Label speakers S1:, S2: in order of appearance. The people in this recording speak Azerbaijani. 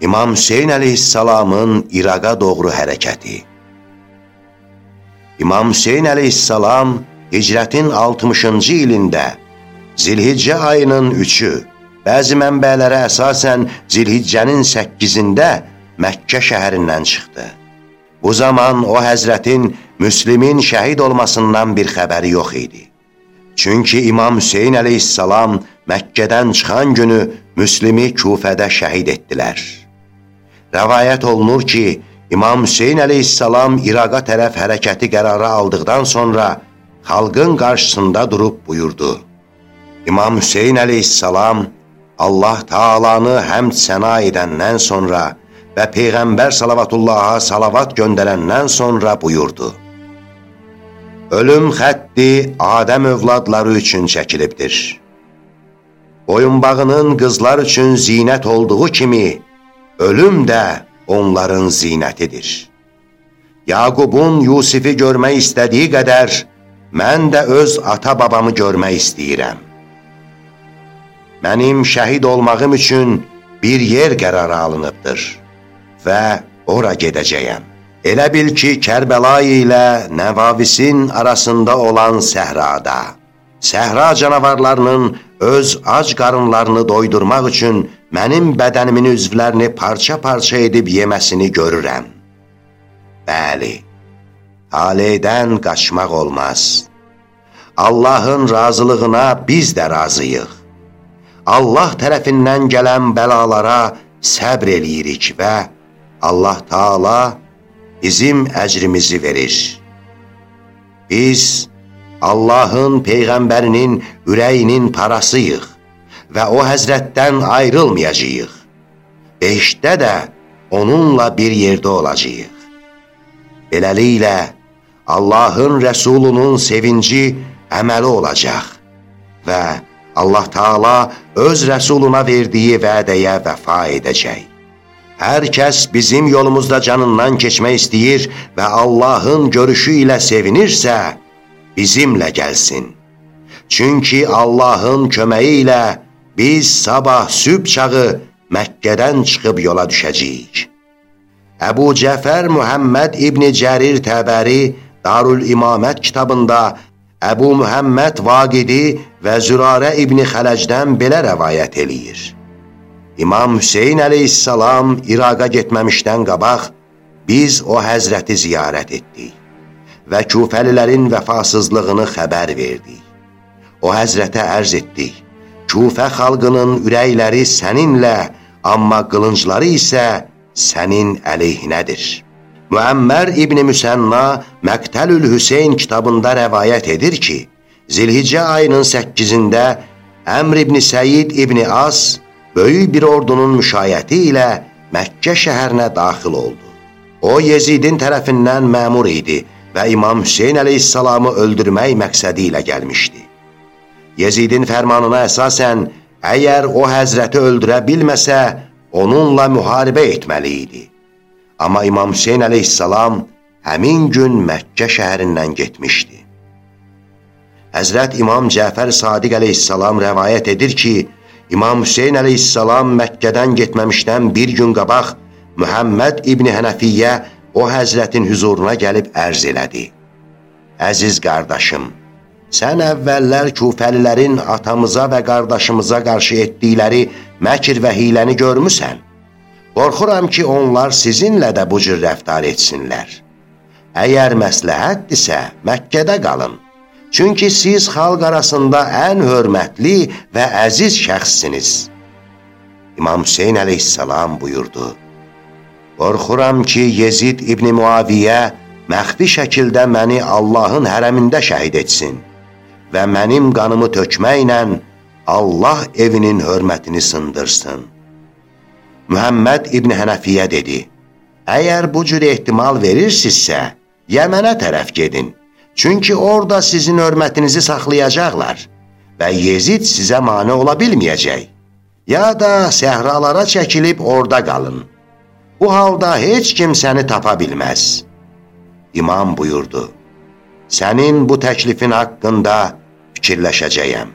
S1: İmam Hüseyin əleyhissalamın İraqa doğru hərəkəti İmam Hüseyin əleyhissalam hicrətin 60-cı ilində Zilhiccə ayının 3-ü, bəzi mənbələrə əsasən Zilhiccənin 8-də Məkkə şəhərindən çıxdı. Bu zaman o həzrətin Müslimin şəhid olmasından bir xəbəri yox idi. Çünki İmam Hüseyin əleyhissalam Məkkədən çıxan günü Müslimi Kufədə şəhid etdilər. Rəvayət olunur ki, İmam Hüseyin əleyhissalam İraqa tərəf hərəkəti qərarı aldıqdan sonra xalqın qarşısında durub buyurdu. İmam Hüseyin əleyhissalam Allah Taalanı həmd səna edəndən sonra və Peyğəmbər salavatullaha salavat göndərəndən sonra buyurdu. Ölüm xətti Adəm övladları üçün çəkilibdir. Boyunbağının qızlar üçün zinət olduğu kimi, ölüm də onların zinətidir. Yaqubun Yusifi görmək istədiyi qədər, mən də öz ata-babamı görmək istəyirəm. Mənim şəhid olmağım üçün bir yer qərarı alınıbdır və ora gedəcəyəm. Elə bil ki, Kərbəla ilə Nəvavisin arasında olan səhrada, səhra canavarlarının öz ac qarınlarını doydurmaq üçün mənim bədənimin üzvlərini parça-parça edib yeməsini görürəm. Bəli, taleydən qaçmaq olmaz. Allahın razılığına biz də razıyıq. Allah tərəfindən gələn bəlalara səbr eləyirik və Allah Taala bizim əcrimizi verir. Biz Allahın Peyğəmbərinin ürəyinin parasıyıq və o həzrətdən ayrılmayacaq. Beşdə də onunla bir yerdə olacaq. Beləliklə, Allahın Rəsulunun sevinci əməli olacaq və Allah Taala öz Rəsuluna verdiyi vədəyə vəfa edəcək. Hər kəs bizim yolumuzda canından keçmək istəyir və Allahın görüşü ilə sevinirsə, bizimlə gəlsin. Çünki Allahın köməyi ilə biz sabah sübh çağı Məkkədən çıxıb yola düşəcəyik. Əbu Cəfər Muhammed İbni Cərir Təbəri Darül İmamət kitabında Əbu Muhammed Vaqidi və Zürarə İbni Xələcdən belə rəvayət eləyir. İmam Hüseyin əleyhissalam İraqa getməmişdən qabaq biz o həzrəti ziyarət etdik və küfəlilərin vəfasızlığını xəbər verdik. O həzrətə ərz etdik, küfə xalqının ürəkləri səninlə, amma qılıncları isə sənin əleyhinədir. Müəmmər İbni Müsənna Məqtəlül Hüseyin kitabında rəvayət edir ki, Zilhicə ayının 8-də Əmr İbni Səyid İbni As böyük bir ordunun müşayəti ilə Məkkə şəhərinə daxil oldu. O, Yezidin tərəfindən məmur idi və İmam Hüseyin əleyhissalamı öldürmək məqsədi ilə gəlmişdi. Yezidin fərmanına əsasən, əgər o həzrəti öldürə bilməsə, onunla müharibə etməli idi. Amma İmam Hüseyin əleyhissalam həmin gün Məkkə şəhərindən getmişdi. Həzrət İmam Cəfər Sadiq əleyhissalam rəvayət edir ki, İmam Hüseyin əleyhissalam Məkkədən getməmişdən bir gün qabaq Mühəmməd İbni Hənəfiyyə o həzrətin hüzuruna gəlib ərz elədi. Əziz qardaşım, sən əvvəllər küfəlilərin atamıza və qardaşımıza qarşı etdikləri məkir və hiləni görmüsən. Qorxuram ki, onlar sizinlə də bu cür rəftar etsinlər. Əgər məsləhətdirsə, Məkkədə qalın. Çünki siz xalq arasında ən hörmətli və əziz şəxssiniz. İmam Hüseyin əleyhissalam buyurdu. Qorxuram ki, Yezid İbni Muaviyyə məxfi şəkildə məni Allahın hərəmində şəhid etsin və mənim qanımı tökməklə Allah evinin hörmətini sındırsın. Mühəmməd İbni Hənəfiyyə dedi, Əgər bu cür ehtimal verirsinizsə, Yəmənə tərəf gedin, çünki orada sizin hörmətinizi saxlayacaqlar və Yezid sizə mane ola bilməyəcək. Ya da səhralara çəkilib orada qalın. Bu halda heç kim səni tapa bilməz. İmam buyurdu, sənin bu təklifin haqqında fikirləşəcəyəm.